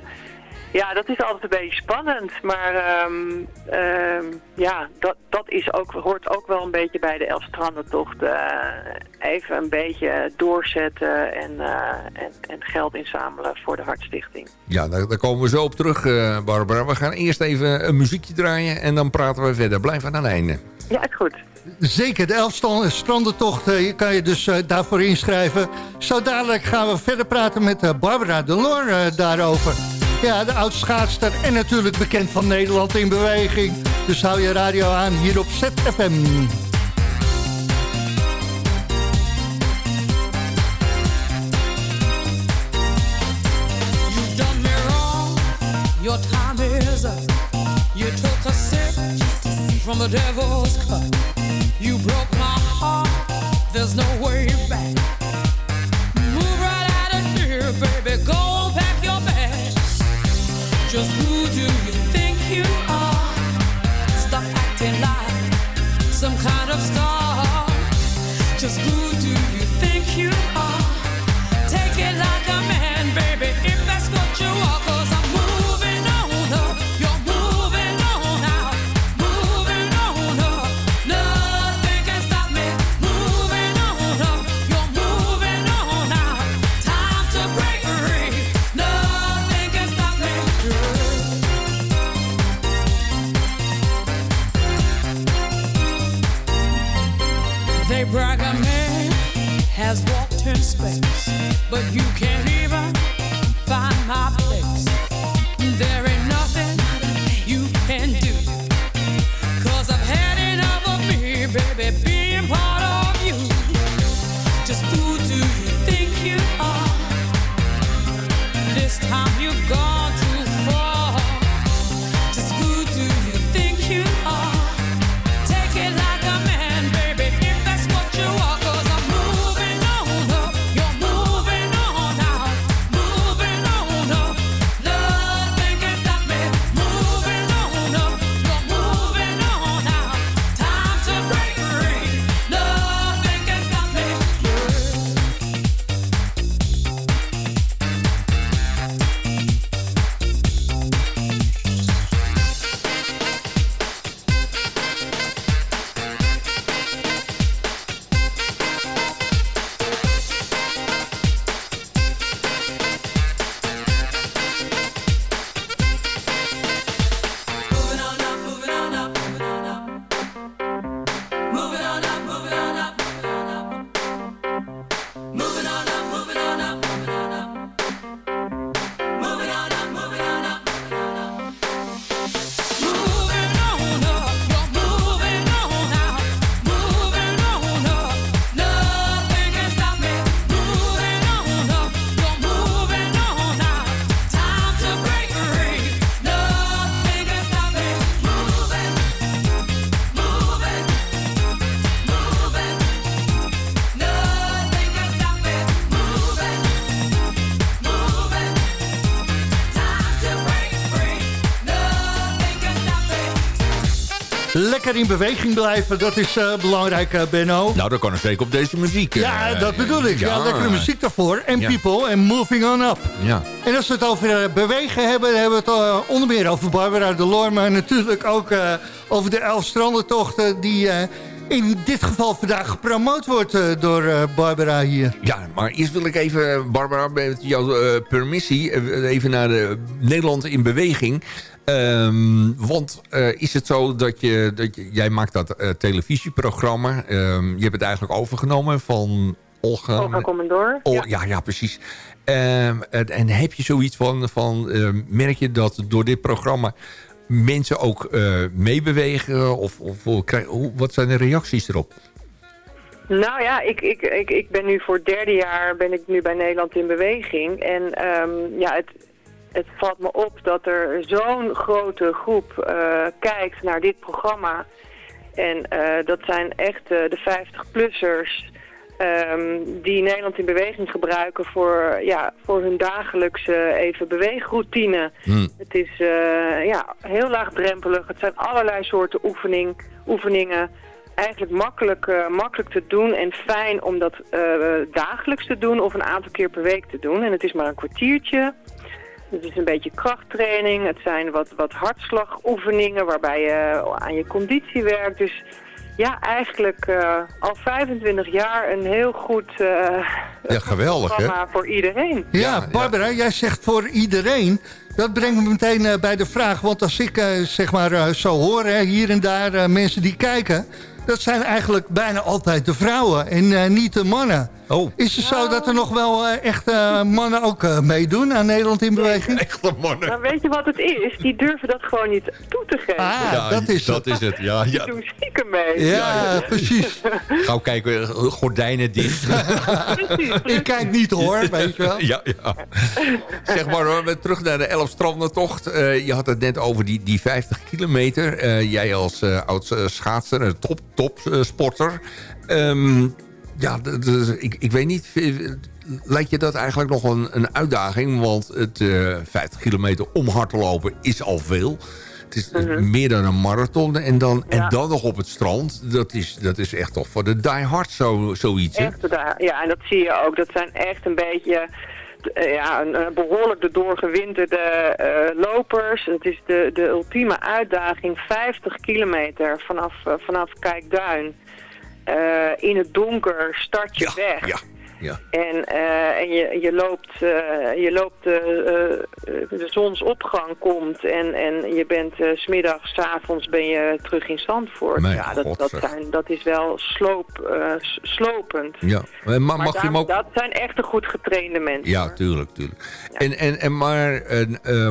S16: ja, dat is altijd een beetje spannend. Maar ehm, ehm, ja, dat, dat is ook, hoort ook wel een beetje bij de Elfstrandentocht. eh even een beetje doorzetten en, eh, en, en geld inzamelen voor de Hartstichting.
S10: Ja, daar, daar komen we zo op terug, eh, Barbara. We gaan eerst even een muziekje draaien en dan praten we verder. Blijf aan het einde.
S16: Ja, is goed.
S9: Zeker, de Elfstan- strandentocht eh, je kan je dus daarvoor inschrijven. Zo dadelijk gaan we verder praten met Barbara de Loor eh, daarover. Ja, de oud-schaatster en natuurlijk bekend van Nederland in beweging. Dus hou je radio aan hier op ZFM.
S17: Your time is up. You took a sip from the devil's cup. You broke my heart. There's no way space, but you can't even find my
S9: Lekker in beweging blijven, dat is eh, belangrijk, eh, Benno.
S10: Nou, dat kan er zeker op deze muziek.
S9: Ja,
S10: eh,
S9: dat bedoel ik. Ja, lekkere muziek daarvoor. En
S10: Ja.
S9: people en moving on up.
S10: Ja.
S9: En als we het over bewegen hebben, dan hebben we het onder meer over Barbara de Loor. Maar natuurlijk ook over de elf strandentochten die in dit geval vandaag gepromoot wordt door Barbara hier.
S10: Ja, maar eerst wil ik even, Barbara, met jouw eh, permissie... even naar de Nederland in beweging. Ehm, want eh, is het zo dat je... Dat je jij maakt dat eh, televisieprogramma. Ehm, je hebt het eigenlijk overgenomen van Olga...
S16: Olga Commandor.
S10: Oh,
S16: ja.
S10: ja. ja, precies. Ehm, en, heb je zoiets van... van merk je dat door dit programma mensen ook eh, meebewegen? Of, of, of krijg- hoe- wat zijn de reacties erop?
S16: Nou ja, ik, ik, ik, ik ben nu voor het derde jaar ben ik nu bij Nederland in beweging. En ja, het, het valt me op dat er zo'n grote groep eh, kijkt naar dit programma. En eh, dat zijn echt eh, de 50-plussers ehm, die Nederland in beweging gebruiken voor, ja, voor hun dagelijkse even beweegroutine. Het is ja, heel laagdrempelig. Het zijn allerlei soorten oefening, oefeningen. Eigenlijk makkelijk, makkelijk te doen en fijn om dat dagelijks te doen of een aantal keer per week te doen. En het is maar een kwartiertje. Het is een beetje krachttraining. Het zijn wat, wat hartslagoefeningen waarbij je aan je conditie werkt. Dus ja, eigenlijk eh, al 25 jaar een heel goed eh,
S10: Ja, geweldig, hè?
S16: programma voor iedereen.
S9: Ja, Barbara, jij zegt voor iedereen. Dat brengt me meteen eh, bij de vraag. Want als ik eh, zeg maar zo hoor, hè, hier en daar eh, mensen die kijken... dat zijn eigenlijk bijna altijd de vrouwen en eh, niet de mannen.
S10: Oh.
S9: Is het zo dat er nog wel eh, echt eh, mannen ook eh, meedoen aan Nederland in beweging?
S10: Echte mannen.
S16: Maar weet je wat het is? Die durven dat gewoon niet toe te geven.
S9: Ah,
S10: Ja,
S9: dat is
S10: dat
S9: het.
S10: is het. Ja, ja.
S16: Die doen stiekem mee.
S9: Ja, precies.
S10: Gauw kijken, gordijnen dicht.
S9: Ik kijk niet hoor, weet je wel.
S10: Ja, ja. Zeg maar, hoor, we terug naar de Elfstrandentocht. Eh je had het net over die, die 50 kilometer. Eh, jij als eh, oud schaatser, een top, top eh, sporter. Ehm, ja, d- d- ik, ik weet niet, eh, lijkt je dat eigenlijk nog een, een uitdaging? Want het eh 50 kilometer om hard te lopen is al veel. Het is eh, meer dan een marathon. En dan, en dan nog op het strand. Dat is, dat is echt toch voor de diehard zo, zoiets. Hè?
S16: Echt, daar- ja, en dat zie je ook. Dat zijn echt een beetje eh, ja, een, eh, behoorlijk de doorgewinterde eh, lopers. Het is de, de ultieme uitdaging. 50 kilometer vanaf, eh, vanaf Kijkduin. Eh, in het donker start je weg.
S10: ja.
S16: En, eh, en je, je loopt, eh, je loopt de zonsopgang komt en, en je bent smiddags, 's avonds ben je terug in Zandvoort.
S10: Mijn
S16: ja, dat,
S10: god,
S16: dat, zijn, dat is wel sloop, slopend.
S10: Ja, maar mag
S16: maar
S10: je hem ook...
S16: dat zijn echt de goed getrainde mensen.
S10: Ja, tuurlijk, tuurlijk. En, en, en maar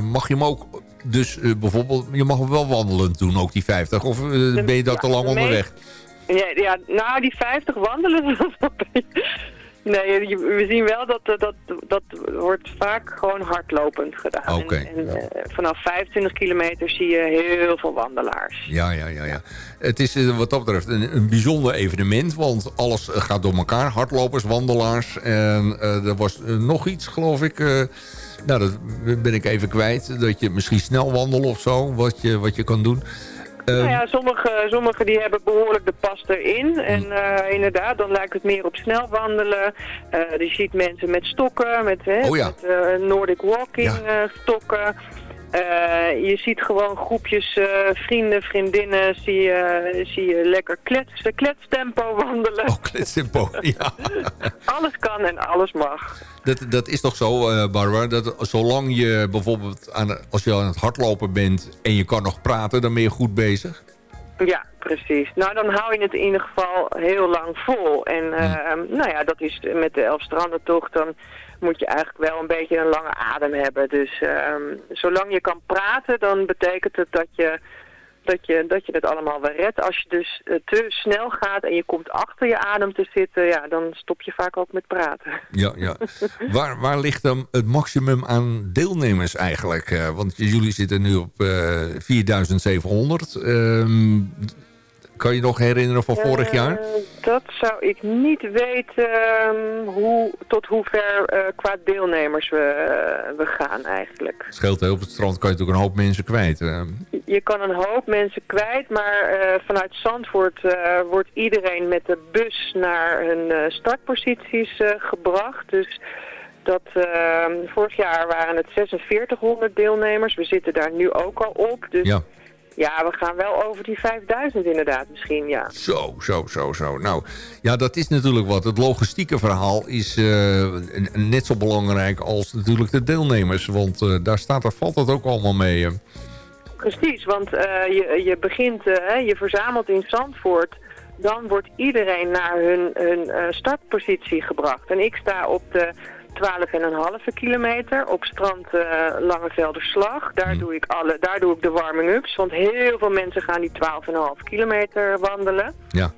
S10: mag je hem ook... Dus bijvoorbeeld, je mag hem wel wandelend doen, ook die 50. Of ben je dat
S16: ja,
S10: te lang
S16: de
S10: onderweg?
S16: Ja, ja, nou, die 50 wandelen. nee, we zien wel dat eh, dat, dat wordt vaak gewoon hardlopend gedaan.
S10: Oké,
S16: En, en, eh, vanaf 25 kilometer zie je heel veel wandelaars.
S10: Ja, ja, ja, ja. Het is eh, wat dat betreft een, een bijzonder evenement, want alles gaat door elkaar. Hardlopers, wandelaars en er was nog iets, geloof ik. nou, dat ben ik even kwijt. Dat je misschien snel wandelt of zo, wat je, wat je kan doen. Eh,
S16: nou ja, sommige, sommige die hebben behoorlijk de pas erin. En eh, inderdaad, dan lijkt het meer op snel wandelen. Eh, je ziet mensen met stokken, met, hè,
S10: Oh ja.
S16: met eh, Nordic walking stokken. Eh, je ziet gewoon groepjes eh, vrienden, vriendinnen, zie je, zie je lekker klets, kletstempo wandelen.
S10: Oh, kletstempo, ja.
S16: Alles kan en alles mag.
S10: Dat, dat is toch zo, eh, Barbara, dat zolang je bijvoorbeeld aan, als je aan het hardlopen bent en je kan nog praten, dan ben je goed bezig?
S16: Ja, precies. Nou, dan hou je het in ieder geval heel lang vol. En eh, nou ja, dat is met de Elfstrandentocht, dan moet je eigenlijk wel een beetje een lange adem hebben. Dus ehm, zolang je kan praten, dan betekent het dat je, dat je, dat je het allemaal wel redt. Als je dus eh, te snel gaat en je komt achter je adem te zitten, ja, dan stop je vaak ook met praten.
S10: Ja, ja. waar, waar ligt dan het maximum aan deelnemers eigenlijk? Eh, want jullie zitten nu op eh 4700. Ehm, kan je nog herinneren van vorig
S16: Eh,
S10: jaar?
S16: Dat zou ik niet weten ehm, hoe, tot hoe ver eh, qua deelnemers we, eh, we gaan eigenlijk.
S10: Scheelt heel op het strand kan je natuurlijk een hoop mensen kwijt.
S16: Je kan een hoop mensen kwijt, maar vanuit Zandvoort wordt iedereen met de bus naar hun startposities gebracht. Dus dat, eh, vorig jaar waren het 4600 deelnemers. We zitten daar nu ook al op. Dus
S10: Ja.
S16: Ja, we gaan wel over die 5000 inderdaad misschien, ja.
S10: Zo, zo, zo, zo. Nou, ja, dat is natuurlijk wat. Het logistieke verhaal is eh, net zo belangrijk als natuurlijk de deelnemers. Want eh, daar staat, er valt het ook allemaal mee.
S16: Precies, want eh, je, je begint, je verzamelt in Zandvoort. Dan wordt iedereen naar hun, hun startpositie gebracht. En ik sta op de 12,5 kilometer op strand eh Langevelderslag. Daar, doe ik alle, daar doe ik de warming-ups. Want heel veel mensen gaan die 12,5 kilometer wandelen.
S10: Ja.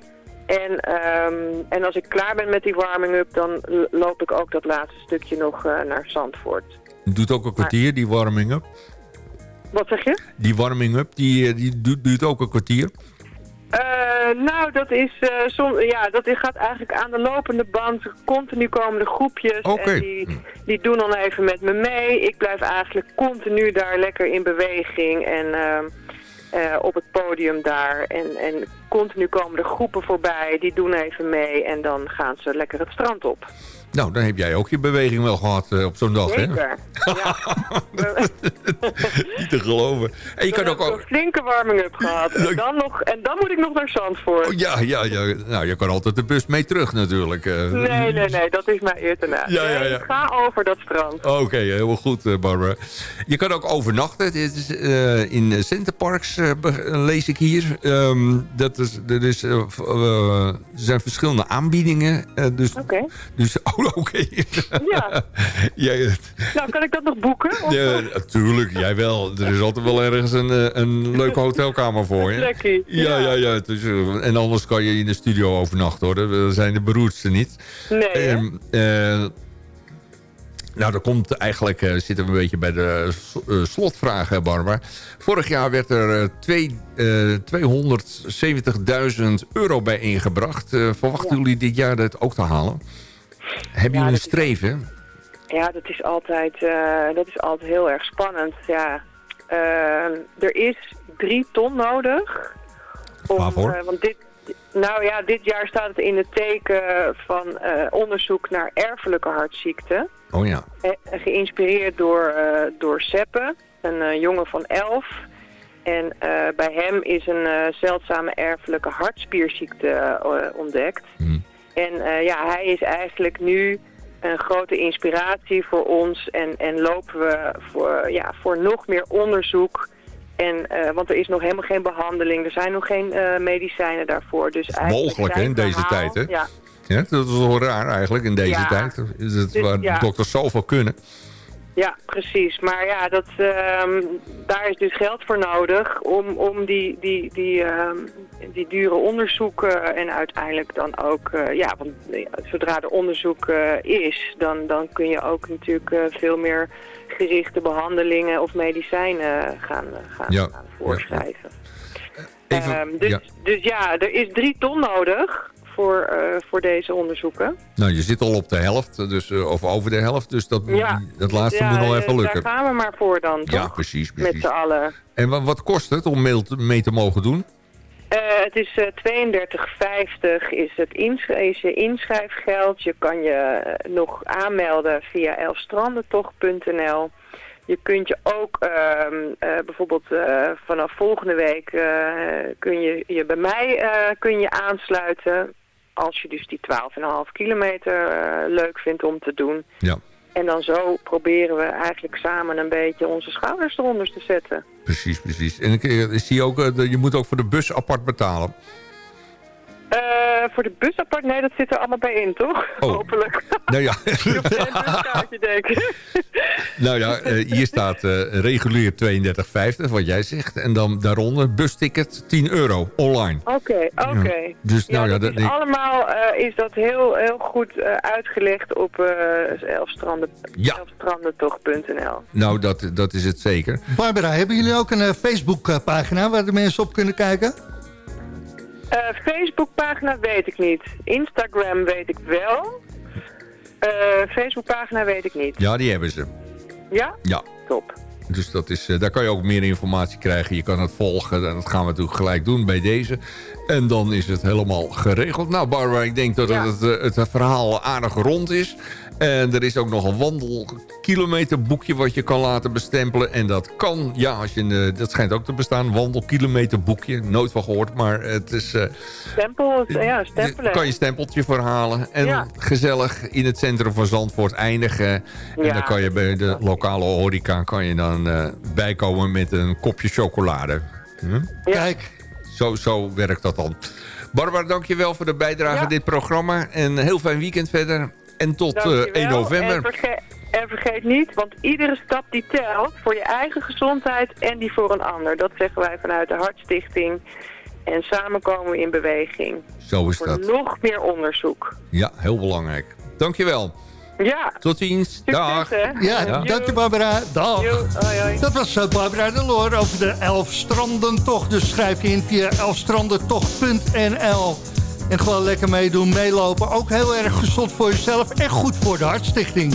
S16: En, ehm, en als ik klaar ben met die warming-up, dan loop ik ook dat laatste stukje nog eh, naar Zandvoort.
S10: Doet ook een kwartier, die warming-up.
S16: Wat zeg je?
S10: Die warming-up, die, eh, die duurt, ook een kwartier.
S16: Eh, nou, dat is eh, som, ja, dat gaat eigenlijk aan de lopende band. Continu komen de groepjes en die, die doen dan even met me mee. Ik blijf eigenlijk continu daar lekker in beweging en eh, op het podium daar. En, en continu komen de groepen voorbij, die doen even mee en dan gaan ze lekker het strand op.
S10: Nou, dan heb jij ook je beweging wel gehad eh, op zo'n dag, hè?
S16: Zeker.
S10: Niet te geloven. En je kan ook... ook
S16: een flinke warming-up gehad. En dan, nog, en dan moet ik nog naar Zandvoort.
S10: Oh, ja, ja, ja. Nou, je kan altijd de bus mee terug natuurlijk. eh.
S16: Nee, nee, nee, dat is mijn eer te na.
S10: Ja, ja, ja.
S16: ik ga over dat strand.
S10: Oké, heel goed, eh, Barbara. Je kan ook overnachten. Het is eh, in Centerparks, lees ik hier. Ehm, dat is, er, is, zijn verschillende aanbiedingen. dus,
S16: Oké.
S10: dus, oké.
S16: Ja.
S10: Jij,
S16: Nou, kan ik dat nog boeken?
S10: Ja, natuurlijk, jij wel. Er is altijd wel ergens een, eh, een leuke hotelkamer voor je.
S16: Lekkie.
S10: Ja, ja, ja. eh, en anders kan je in de studio overnachten, hoor. Dat zijn de beroerdste niet.
S16: Nee?
S10: Ehm, eh, nou, dan komt eigenlijk, eh, zitten we een beetje bij de s- eh, slotvragen, Barbara. Vorig jaar werd er eh, twee, eh, 270.000 euro bij ingebracht. Eh, verwachten jullie dit jaar dat ook te halen? Hebben jullie een streven?
S16: Ja, dat is altijd, eh, dat is altijd heel erg spannend. Ja. Ehm, er is drie ton nodig. Om,
S10: Waarvoor?
S16: eh, want dit, nou ja, dit jaar staat het in het teken van eh, onderzoek naar erfelijke hartziekten.
S10: Oh ja.
S16: Eh, geïnspireerd door, eh, door Seppe, een eh, jongen van 11. En eh, bij hem is een eh, zeldzame erfelijke hartspierziekte eh, ontdekt. En eh, ja, hij is eigenlijk nu een grote inspiratie voor ons en, en lopen we voor, ja, voor nog meer onderzoek. En, eh, want er is nog helemaal geen behandeling, er zijn nog geen eh, medicijnen daarvoor. Dus eigenlijk
S10: Mogelijk hè, in deze tijd hè?
S16: Ja,
S10: Ja, dat is wel raar eigenlijk in deze
S16: Ja.
S10: tijd. Is het
S16: Dus,
S10: waar
S16: ja.
S10: dokters zoveel kunnen.
S16: Ja, precies. Maar ja, dat, ehm, daar is dus geld voor nodig om, om die, die, die, ehm, die dure onderzoeken en uiteindelijk dan ook, eh, ja, want eh, zodra er onderzoek eh, is, dan, dan kun je ook natuurlijk veel meer gerichte behandelingen of medicijnen gaan, gaan,
S10: Ja,
S16: gaan voorschrijven.
S10: Even-
S16: Ehm, dus,
S10: ja.
S16: dus ja, er is drie ton nodig voor, eh, voor deze onderzoeken.
S10: Nou, je zit al op de helft, dus, eh, of over de helft. Dus dat,
S16: Ja.
S10: dat laatste
S16: Ja,
S10: moet nog
S16: eh,
S10: even lukken.
S16: Daar gaan we maar voor dan, toch?
S10: Ja, precies,
S16: Met
S10: precies.
S16: z'n allen.
S10: En wat, wat kost het om mee te, mee te mogen doen?
S16: Eh, het is eh 32,50 is het insch is je inschrijfgeld. Je kan je eh, nog aanmelden via elfstrandentocht.nl. Je kunt je ook ehm, eh, bijvoorbeeld eh, vanaf volgende week eh, kun je je bij mij eh, kun je aansluiten. Als je dus die 12,5 kilometer eh, leuk vindt om te doen.
S10: Ja.
S16: En dan zo proberen we eigenlijk samen een beetje onze schouders eronder te zetten.
S10: Precies, precies. En ik, eh, zie ook, eh, je moet ook voor de bus apart betalen.
S16: Eh, voor de bus apart, nee, dat zit er allemaal bij in, toch?
S10: Oh.
S16: Hopelijk.
S10: Nou ja,
S16: Je denk ik.
S10: nou ja eh, hier staat eh, regulier 32,50, wat jij zegt. En dan daaronder busticket 10 euro, online.
S16: Oké, oké.
S10: Ja. Dus nou ja,
S16: dat, is allemaal eh, is dat heel, heel goed eh, uitgelegd op eh elfstranden,
S10: Ja.
S16: elfstrandentocht.nl.
S10: nou dat, dat is het zeker.
S9: Barbara, hebben jullie ook een eh, Facebook-pagina waar de mensen op kunnen kijken?
S16: Eh, Facebookpagina weet ik niet. Instagram weet ik wel. Eh, Facebookpagina weet ik niet.
S10: Ja, die hebben ze.
S16: Ja?
S10: Ja.
S16: Top.
S10: Dus dat is, eh, daar kan je ook meer informatie krijgen. Je kan het volgen en dat gaan we natuurlijk gelijk doen bij deze. En dan is het helemaal geregeld. Nou Barbara, ik denk dat het, het verhaal aardig rond is. En er is ook nog een wandelkilometerboekje wat je kan laten bestempelen. En dat kan, ja, als je, eh, dat schijnt ook te bestaan. Wandelkilometerboekje, nooit van gehoord. Maar het is... eh,
S16: Stempel, ja, stempelen.
S10: kan je stempeltje verhalen. En
S16: Ja.
S10: gezellig in het centrum van Zandvoort eindigen. En
S16: Ja,
S10: dan kan je bij de lokale horeca kan je dan eh, bijkomen met een kopje chocolade. Hm?
S9: Kijk.
S10: Zo, zo werkt dat dan. Barbara, dankjewel voor de bijdrage aan dit programma. En een heel fijn weekend verder. En tot eh,
S16: Dankjewel.
S10: 1 november.
S16: En vergeet, en vergeet niet, want iedere stap die telt voor je eigen gezondheid en die voor een ander. Dat zeggen wij vanuit de Hartstichting. En samen komen we in beweging.
S10: Zo is
S16: voor
S10: dat.
S16: nog meer onderzoek.
S10: Ja, heel belangrijk. Dankjewel.
S16: Ja.
S10: Tot ziens. Dag.
S9: Ja, dank je Barbara. Dag. Dat was eh, Barbara de Loor over de Elfstrandentocht. Dus schrijf je in via elfstrandentocht.nl. En gewoon lekker meedoen, meelopen. Ook heel erg gezond voor jezelf en goed voor de Hartstichting.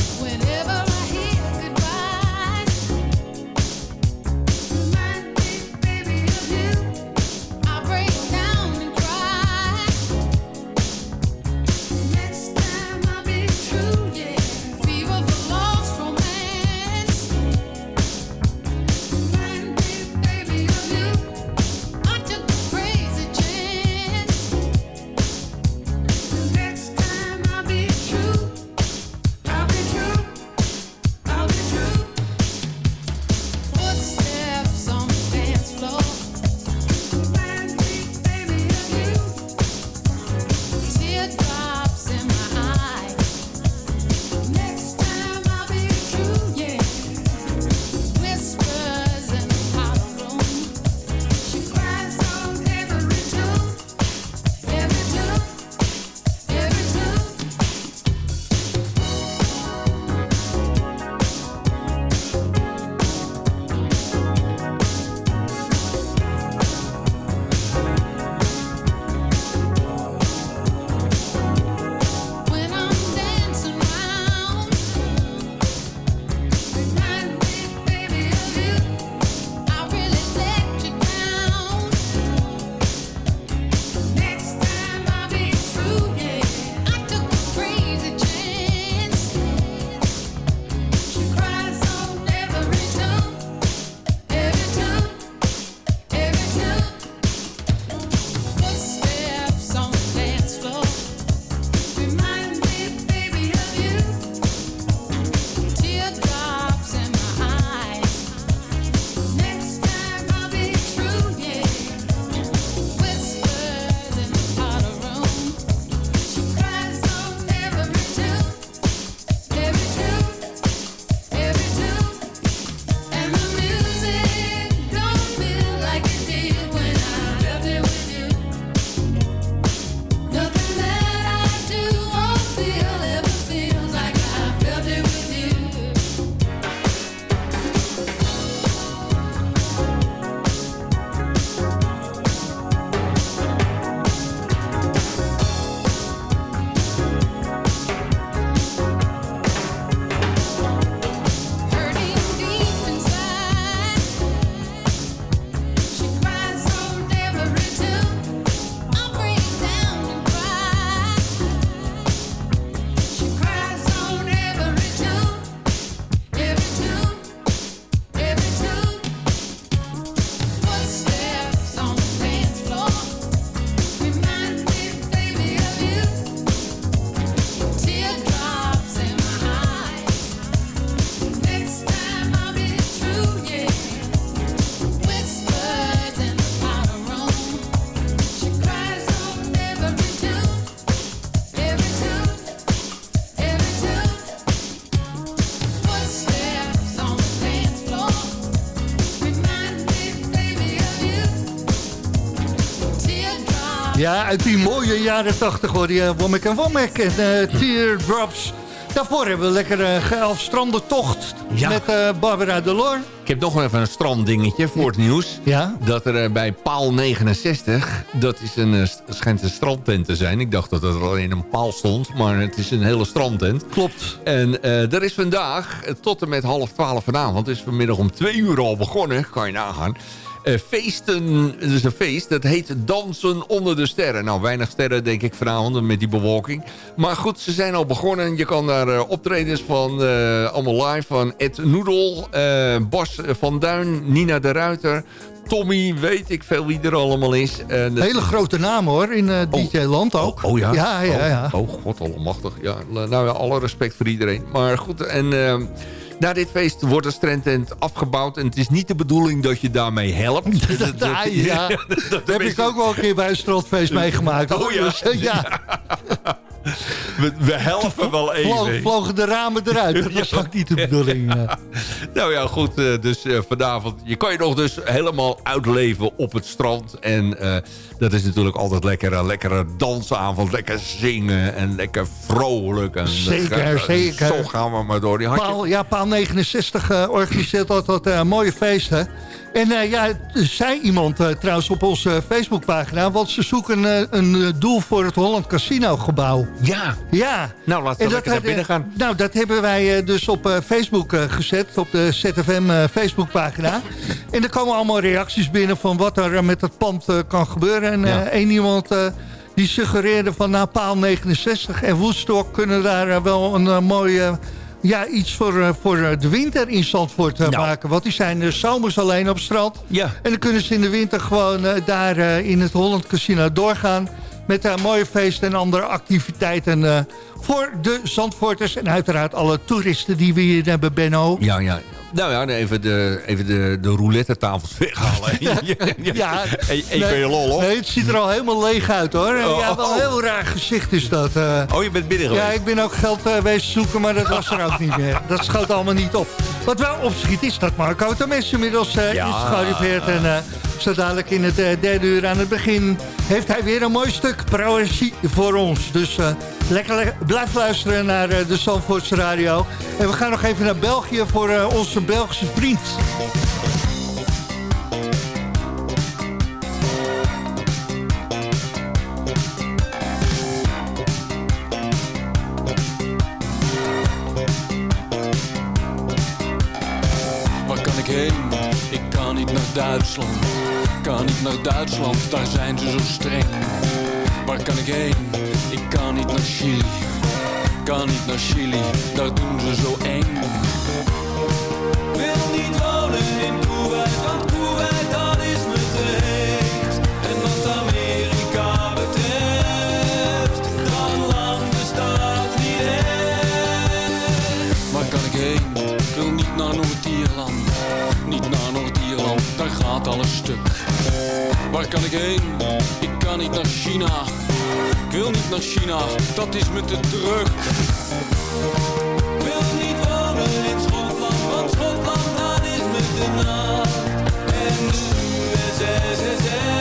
S9: Ja, uit die mooie jaren 80 hoor je Womack en Womack en eh, Teardrops. Daarvoor hebben we lekker uh, geelfstrandentocht
S10: Ja.
S9: met eh, Barbara Delor.
S10: Ik heb nog even een stranddingetje voor het nieuws.
S9: Ja?
S10: Dat er eh, bij paal 69, dat is een, eh, schijnt een strandtent te zijn. Ik dacht dat er alleen een paal stond, maar het is een hele strandtent.
S9: Klopt.
S10: En eh er is vandaag eh, tot en met half twaalf vanavond, het is vanmiddag om twee uur al begonnen, kan je nagaan. Eh, feesten, het is een feest, dat heet Dansen onder de sterren. Nou, weinig sterren denk ik vanavond met die bewolking. Maar goed, ze zijn al begonnen. Je kan daar eh, optredens van, eh, allemaal live, van Ed Noedel, Bas van Duin, Nina de Ruiter... Tommy, weet ik veel wie er allemaal is. En dat-
S9: Hele grote naam hoor, in eh, DJ-land ook.
S10: Oh ja?
S9: Ja, ja,
S10: Oh,
S9: ja.
S10: Oh, god allemachtig. Ja, nou ja, alle respect voor iedereen. Maar goed, en na dit feest wordt de strandtent afgebouwd. En het is niet de bedoeling dat je daarmee helpt. Dat- dat-
S9: Ja, ja. Dat heb ik ook wel een keer bij een strandfeest meegemaakt.
S10: Oh ja.
S9: Ja.
S10: We, we helpen wel even.
S9: vlogen de ramen eruit. Dat was ook niet de bedoeling. eh.
S10: Nou ja, goed. eh, dus eh, vanavond... Je kan je nog dus helemaal uitleven op het strand. En dat is natuurlijk altijd lekker. Lekkere dansavond. Lekker zingen. En lekker vrolijk. En,
S9: Zeker, zeker.
S10: Zo gaan we maar door. Die
S9: Paal, ja, Paal 69 eh, organiseert altijd mooie feesten. En eh, ja, er zei iemand eh, trouwens op onze Facebookpagina... want ze zoeken eh, een doel voor het Holland Casino gebouw.
S10: Ja.
S9: Ja.
S10: Nou, laten we lekker naar binnen gaan.
S9: Nou, dat hebben wij dus op Facebook gezet, op de ZFM Facebookpagina. en er komen allemaal reacties binnen van wat er met het pand kan gebeuren. En
S10: Ja.
S9: één iemand die suggereerde van nou, paal 69 en Woodstock kunnen daar wel een mooie... ja, iets voor, eh, voor eh, de winter in Zandvoort eh, maken. Want die zijn zomers alleen op strand.
S10: Ja.
S9: En dan kunnen ze in de winter gewoon daar in het Holland Casino doorgaan. Met daar mooie feesten en andere activiteiten voor de Zandvoorters. En uiteraard alle toeristen die we hier hebben, Benno.
S10: Ja, ja. Nou ja, even de, even de, de roulette tafels weghalen.
S9: Ja,
S10: Even
S9: nee,
S10: je lol op.
S9: Nee, het ziet er al helemaal leeg uit hoor.
S10: Oh,
S9: ja, wel een heel raar gezicht is dat. eh.
S10: Oh, je bent binnen geweest?
S9: Ja, ik ben ook geld eh, wezen zoeken, maar dat was er ook niet meer. Dat schoot allemaal niet op. Wat wel opschiet is dat Marco Temes inmiddels eh,
S10: Ja.
S9: is gearriveerd. En zo dadelijk in het eh, derde uur aan het begin heeft hij weer een mooi stuk proëzie voor ons. Dus eh, lekker, blijf luisteren naar eh, de Zandvoortse Radio. En we gaan nog even naar België voor onze Belgische vriend.
S18: Waar kan ik heen? Ik kan niet naar Duitsland. Kan niet naar Duitsland, daar zijn ze zo streng. Waar kan ik heen? Ik kan niet naar Chili. Kan niet naar Chili, daar doen ze zo eng. Wil niet wonen in Kuwait, want Kuwait dat is me te heet. En wat Amerika betreft, dat land bestaat niet echt. Waar kan ik heen? Ik wil niet naar Noord-Ierland. Niet naar Noord-Ierland, daar gaat alles stuk. Waar kan ik heen? Ik kan niet naar China. Ik wil niet naar China, dat is me te druk. Ik wil niet wonen in Schotland, want Schotland dat is me te na. En de USSR,